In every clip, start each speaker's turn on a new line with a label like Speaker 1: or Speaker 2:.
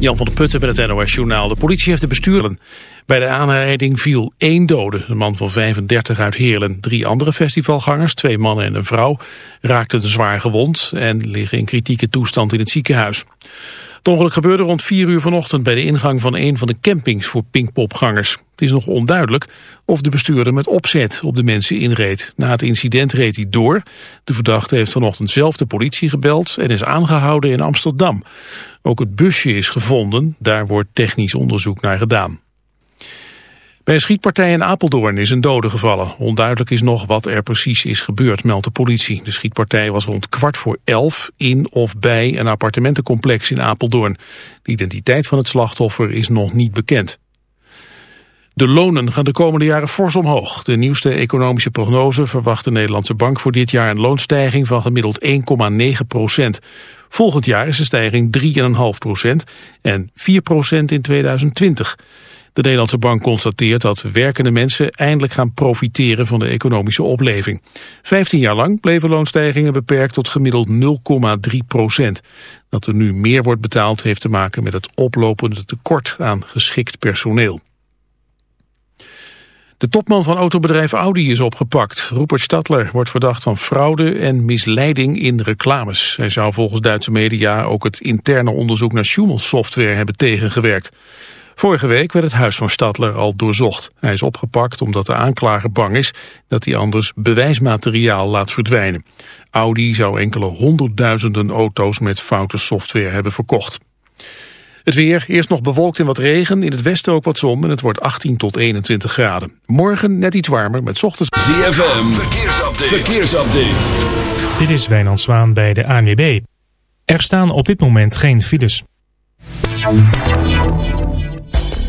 Speaker 1: Jan van der Putten bij het NOS Journaal. De politie heeft de bestuurder. Bij de aanrijding viel één dode, een man van 35 uit Heerlen. Drie andere festivalgangers, twee mannen en een vrouw, raakten zwaar gewond en liggen in kritieke toestand in het ziekenhuis. Het ongeluk gebeurde rond 4 uur vanochtend bij de ingang van een van de campings voor Pinkpopgangers. Het is nog onduidelijk of de bestuurder met opzet op de mensen inreed. Na het incident reed hij door. De verdachte heeft vanochtend zelf de politie gebeld en is aangehouden in Amsterdam. Ook het busje is gevonden, daar wordt technisch onderzoek naar gedaan. Bij een schietpartij in Apeldoorn is een dode gevallen. Onduidelijk is nog wat er precies is gebeurd, meldt de politie. De schietpartij was rond kwart voor elf in of bij een appartementencomplex in Apeldoorn. De identiteit van het slachtoffer is nog niet bekend. De lonen gaan de komende jaren fors omhoog. De nieuwste economische prognose verwacht de Nederlandse Bank voor dit jaar een loonstijging van gemiddeld 1,9 procent. Volgend jaar is de stijging 3,5 procent en 4 procent in 2020. De Nederlandse Bank constateert dat werkende mensen eindelijk gaan profiteren van de economische opleving. Vijftien jaar lang bleven loonstijgingen beperkt tot gemiddeld 0,3 procent. Dat er nu meer wordt betaald heeft te maken met het oplopende tekort aan geschikt personeel. De topman van autobedrijf Audi is opgepakt. Rupert Stadler wordt verdacht van fraude en misleiding in reclames. Hij zou volgens Duitse media ook het interne onderzoek naar Schumel software hebben tegengewerkt. Vorige week werd het huis van Stadler al doorzocht. Hij is opgepakt omdat de aanklager bang is dat hij anders bewijsmateriaal laat verdwijnen. Audi zou enkele honderdduizenden auto's met foute software hebben verkocht. Het weer, eerst nog bewolkt en wat regen, in het westen ook wat zon en het wordt 18 tot 21 graden. Morgen net iets warmer met ochtends...
Speaker 2: ZFM, verkeersupdate. verkeersupdate.
Speaker 3: Dit is Wijnand Zwaan bij de ANWB. Er staan op dit moment geen files.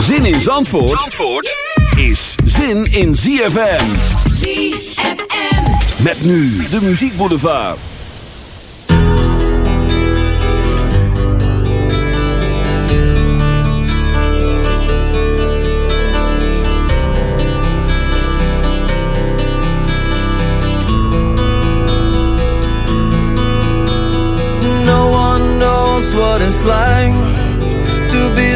Speaker 2: Zin in Zandvoort, Zandvoort is zin in ZFM.
Speaker 4: ZFM.
Speaker 2: Met nu de Muziek Boulevard.
Speaker 5: No one knows what it's like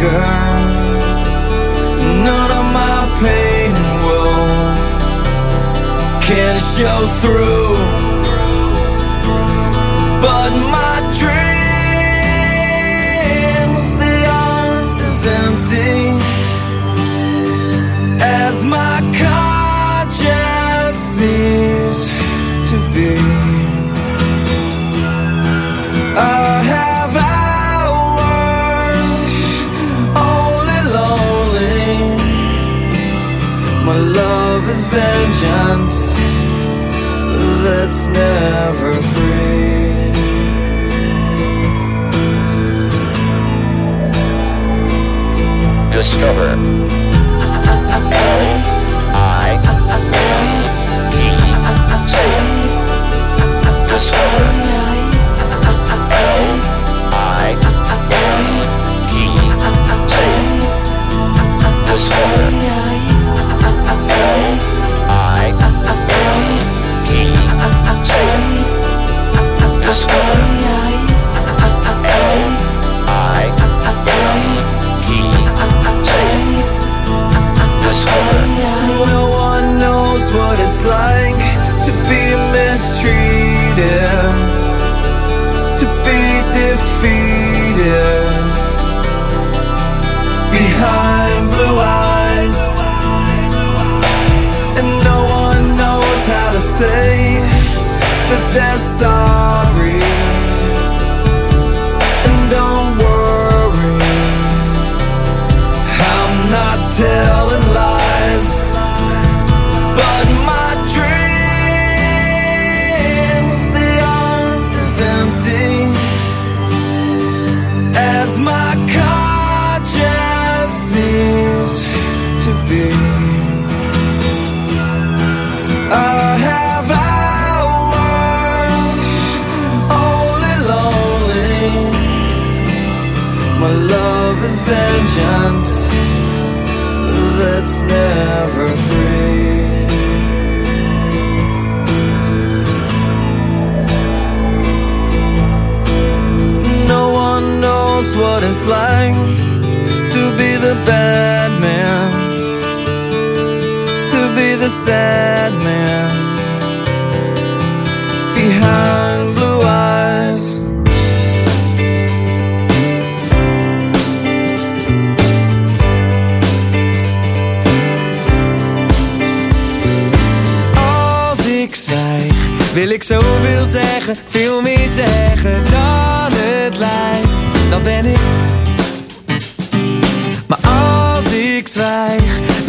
Speaker 5: girl. None of my pain and woe can show through. But my dreams, they aren't as empty as my. Vengeance that's never free. Sad man behind blue eyes.
Speaker 6: Als ik zwijg, wil ik zoveel zeggen, veel meer zeggen dan het lijkt. Dan ben ik. Maar als ik zwijg,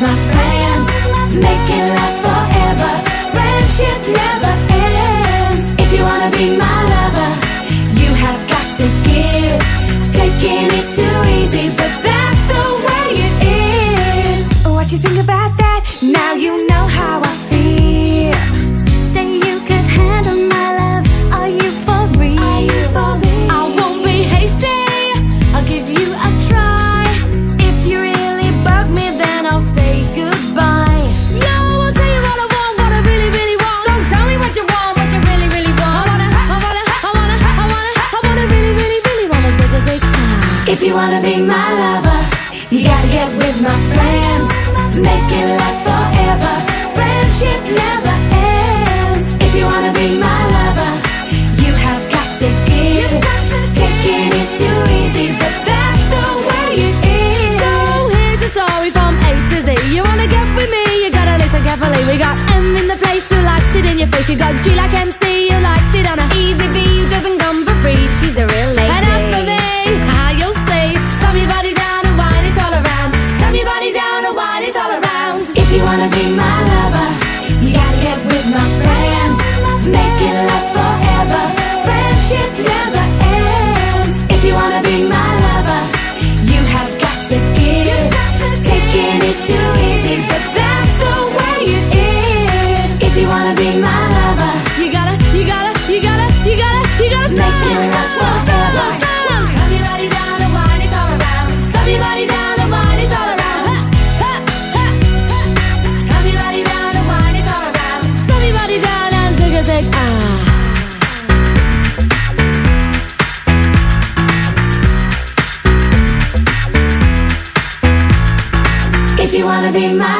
Speaker 7: my wanna be my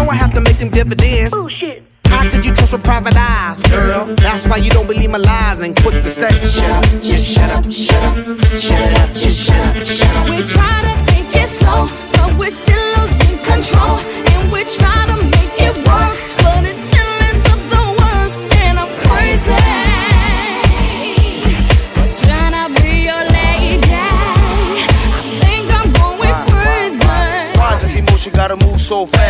Speaker 8: know I have to make them dividends. Oh, Bullshit. How could you trust with private eyes, girl? That's why you don't believe my lies and quit the set.
Speaker 9: Shut up, just shut up, shut up, shut it up, just shut up, shut up. We try to take it slow, but we're still losing control. And we try to make it work, but it still ends up the worst, and I'm crazy. We're trying to be your lady. I think I'm going crazy.
Speaker 10: Why
Speaker 9: does emotion gotta move so fast?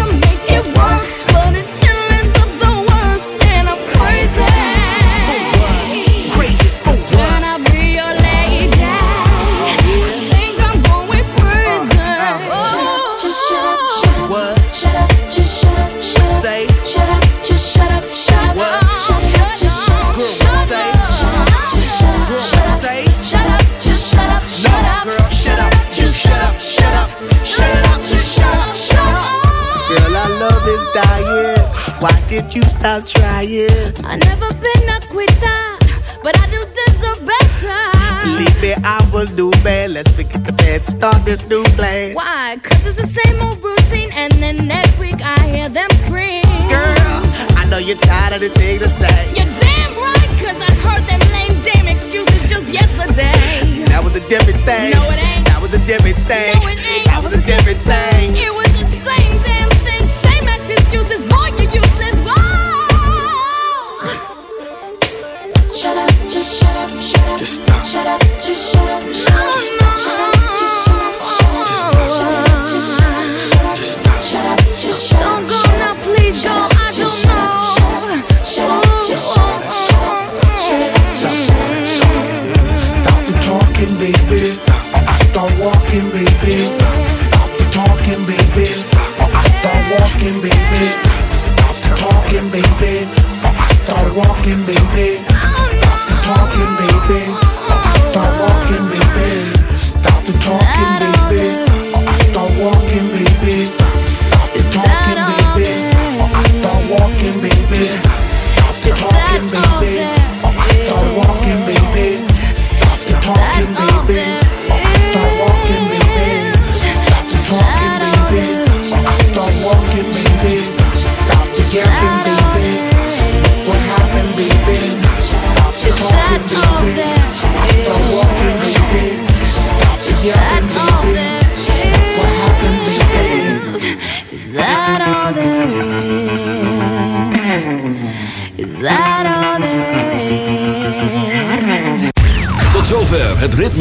Speaker 10: Did you stop trying?
Speaker 9: I never been a quitter, but I do deserve better.
Speaker 10: Believe me, I will do bad. Let's forget the bad, start this new plan.
Speaker 9: Why? Cause it's the same old routine, and then next week I hear them scream.
Speaker 10: Girl, I know you're tired of the thing to say.
Speaker 9: You're